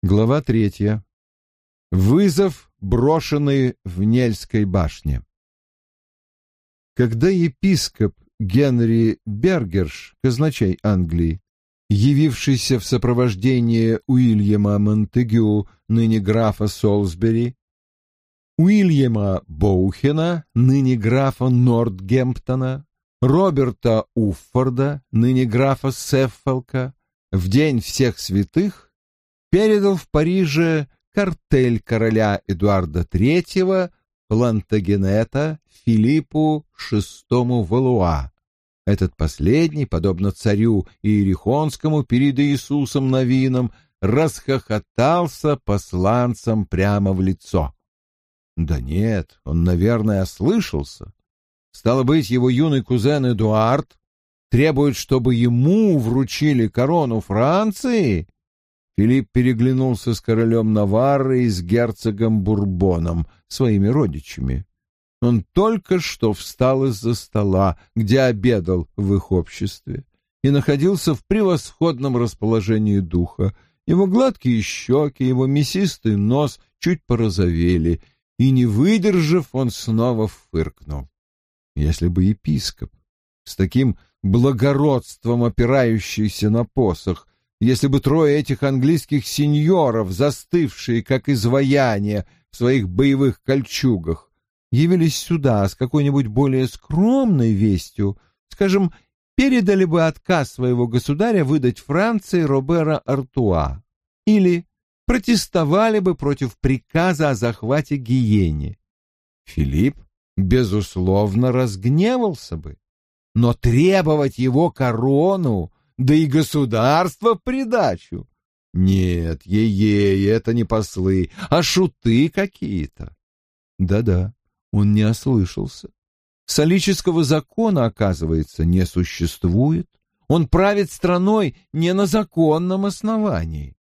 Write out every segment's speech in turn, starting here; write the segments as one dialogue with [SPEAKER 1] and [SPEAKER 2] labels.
[SPEAKER 1] Глава третья. Вызов, брошенный в Нельской башне. Когда епископ Генри Бергерш, казначей Англии, явившийся в сопровождении Уильяма Монтегю, ныне графа Солсбери, Уильяма Боухена, ныне графа Нортгемптона, Роберта Уффорда, ныне графа Сеффолка, в день всех святых передал в Париже картель короля Эдуарда III Плантагенета Филиппу VI Валуа. Этот последний, подобно царю Иерихонскому перед Иисусом Новином, расхохотался посланцам прямо в лицо. Да нет, он, наверное, ослышался. Стало быть, его юный кузен Эдуард требует, чтобы ему вручили корону Франции Филипп переглянулся с королем Наварры и с герцогом Бурбоном, своими родичами. Он только что встал из-за стола, где обедал в их обществе, и находился в превосходном расположении духа. Его гладкие щеки, его мясистый нос чуть порозовели, и, не выдержав, он снова фыркнул. Если бы епископ с таким благородством, опирающийся на посох, если бы трое этих английских сеньоров, застывшие как изваяния в своих боевых кольчугах, явились сюда с какой-нибудь более скромной вестью, скажем, передали бы отказ своего государя выдать Франции Робера Артуа или протестовали бы против приказа о захвате Гиене. Филипп, безусловно, разгневался бы, но требовать его корону да и государство в придачу. Нет, ей-ей, это не послы, а шуты какие-то. Да-да, он не ослышался. Солического закона, оказывается, не существует. Он правит страной не на законном основании.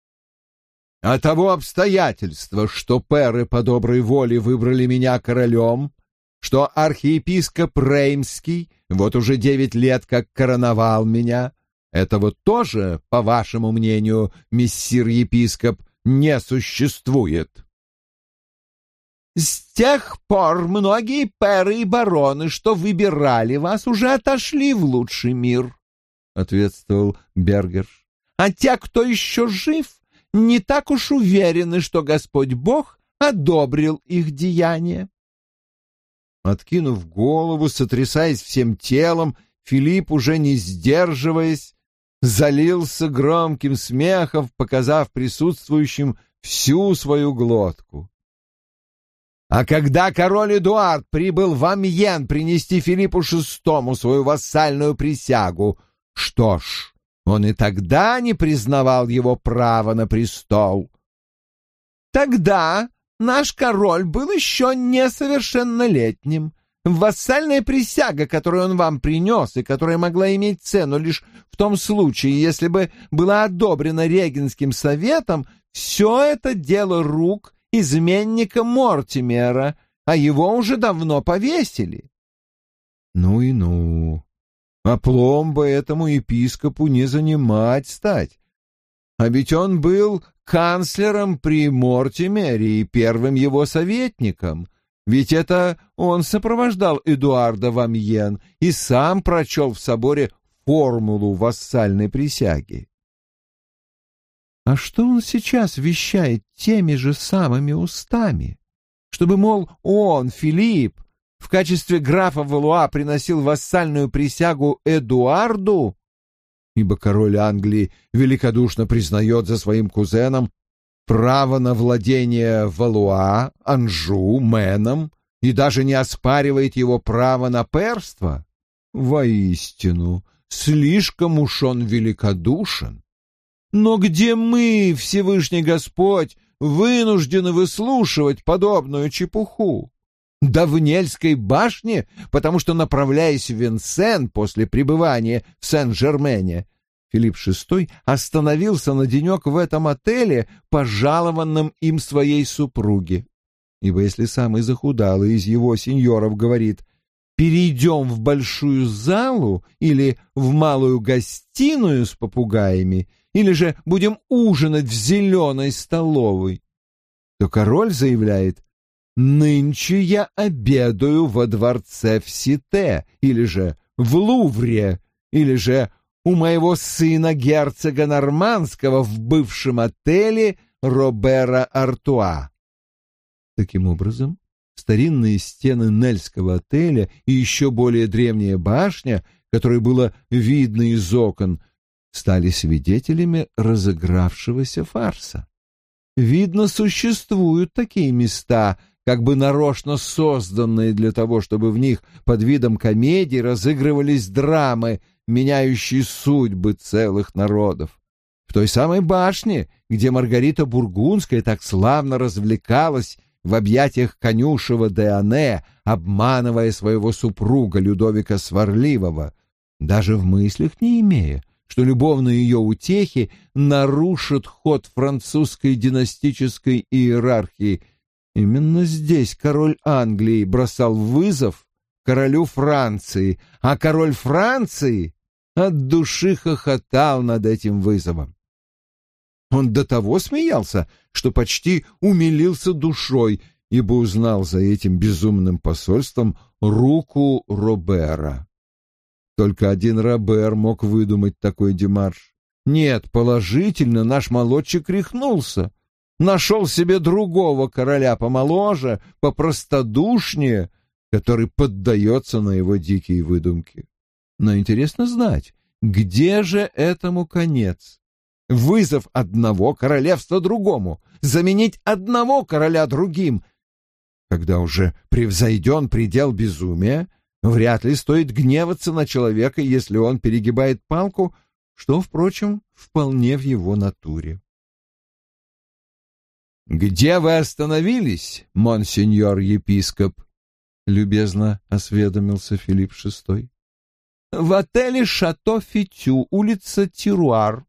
[SPEAKER 1] А того обстоятельства, что перы по доброй воле выбрали меня королем, что архиепископ Реймский вот уже девять лет как короновал меня, этого тоже, по вашему мнению, мессир-епископ, не существует. С тех пор многие пэры и бароны, что выбирали вас, уже отошли в лучший мир, — ответствовал Бергер. А те, кто еще жив, не так уж уверены, что Господь Бог одобрил их деяния. Откинув голову, сотрясаясь всем телом, Филипп, уже не сдерживаясь, залился громким смехом, показав присутствующим всю свою глотку. А когда король Эдуард прибыл в Амьен принести Филиппу VI свою вассальную присягу, что ж, он и тогда не признавал его права на престол. Тогда наш король был еще несовершеннолетним, Вассальная присяга, которую он вам принес и которая могла иметь цену лишь в том случае, если бы была одобрена регенским советом, все это дело рук изменника Мортимера, а его уже давно повесили. Ну и ну. А пломба этому епископу не занимать стать. А ведь он был канцлером при Мортимере и первым его советником — ведь это он сопровождал Эдуарда в Амьен и сам прочел в соборе формулу вассальной присяги. А что он сейчас вещает теми же самыми устами? Чтобы, мол, он, Филипп, в качестве графа Валуа приносил вассальную присягу Эдуарду? Ибо король Англии великодушно признает за своим кузеном право на владение Валуа, Анжу, Мэном и даже не оспаривает его право на перство? Воистину, слишком уж он великодушен. Но где мы, Всевышний Господь, вынуждены выслушивать подобную чепуху? Да в Нельской башне, потому что, направляясь в Винсен после пребывания в Сен-Жермене, Филипп VI остановился на денек в этом отеле, пожалованном им своей супруге. Ибо если самый захудалый из его сеньоров говорит «перейдем в большую залу» или «в малую гостиную с попугаями», или же будем ужинать в зеленой столовой, то король заявляет «Нынче я обедаю во дворце в Сите, или же в Лувре, или же у моего сына герцога Нормандского в бывшем отеле Робера Артуа». Таким образом, старинные стены Нельского отеля и еще более древняя башня, которой было видно из окон, стали свидетелями разыгравшегося фарса. Видно, существуют такие места, как бы нарочно созданные для того, чтобы в них под видом комедий разыгрывались драмы, меняющие судьбы целых народов. В той самой башне, где Маргарита Бургундская так славно развлекалась в объятиях конюшева Деане, обманывая своего супруга Людовика Сварливого, даже в мыслях не имея, что любовные ее утехи нарушат ход французской династической иерархии. Именно здесь король Англии бросал вызов королю Франции, а король Франции от души хохотал над этим вызовом. Он до того смеялся, что почти умилился душой, ибо узнал за этим безумным посольством руку Робера. Только один Робер мог выдумать такой демарш. Нет, положительно, наш молодчик рехнулся. Нашел себе другого короля помоложе, попростодушнее, который поддается на его дикие выдумки. Но интересно знать, где же этому конец? вызов одного королевства другому, заменить одного короля другим. Когда уже превзойден предел безумия, вряд ли стоит гневаться на человека, если он перегибает палку, что, впрочем, вполне в его натуре. «Где вы остановились, монсеньор-епископ?» — любезно осведомился Филипп VI. «В отеле «Шато Фитю», улица Тируар»,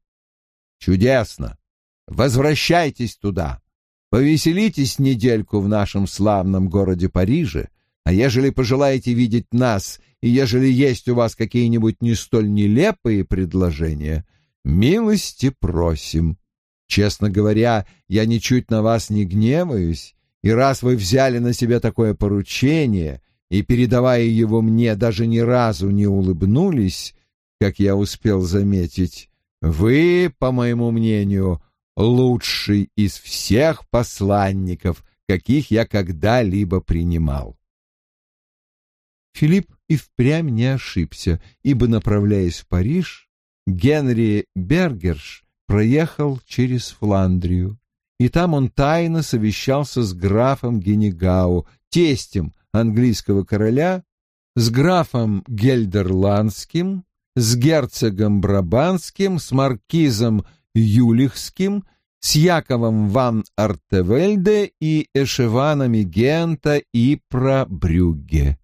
[SPEAKER 1] Чудесно. Возвращайтесь туда. Повеселитесь недельку в нашем славном городе Париже, а ежели пожелаете видеть нас, и ежели есть у вас какие-нибудь не столь нелепые предложения, милости просим. Честно говоря, я ничуть на вас не гневаюсь, и раз вы взяли на себя такое поручение и, передавая его мне, даже ни разу не улыбнулись, как я успел заметить, вы, по моему мнению, лучший из всех посланников, каких я когда-либо принимал. Филипп и впрямь не ошибся, ибо, направляясь в Париж, Генри Бергерш проехал через Фландрию, и там он тайно совещался с графом Генегау, тестем английского короля, с графом Гельдерландским, с герцогом Брабанским, с маркизом Юлихским, с Яковом ван Артевельде и эшеванами Гента и Пробрюгге.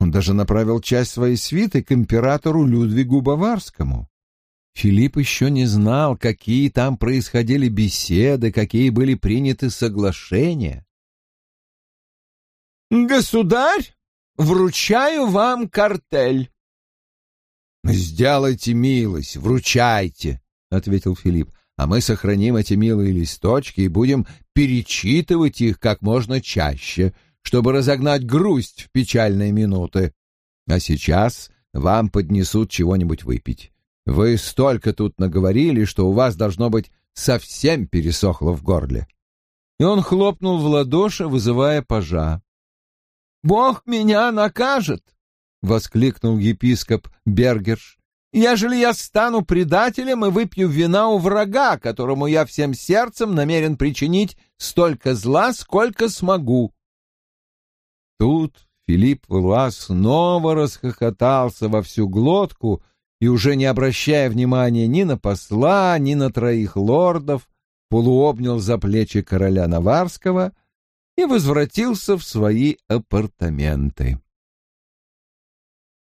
[SPEAKER 1] Он даже направил часть своей свиты к императору Людвигу Баварскому. Филипп еще не знал, какие там происходили беседы, какие были приняты соглашения. «Государь, вручаю вам картель», «Сделайте милость, вручайте», — ответил Филипп, «а мы сохраним эти милые листочки и будем перечитывать их как можно чаще, чтобы разогнать грусть в печальные минуты. А сейчас вам поднесут чего-нибудь выпить. Вы столько тут наговорили, что у вас, должно быть, совсем пересохло в горле». И он хлопнул в ладоши, вызывая пажа. «Бог меня накажет!» — воскликнул епископ Бергерш. «Ежели я стану предателем и выпью вина у врага, которому я всем сердцем намерен причинить столько зла, сколько смогу». Тут Филипп Вуа снова расхохотался во всю глотку и, уже не обращая внимания ни на посла, ни на троих лордов, полуобнял за плечи короля Наварского и возвратился в свои апартаменты.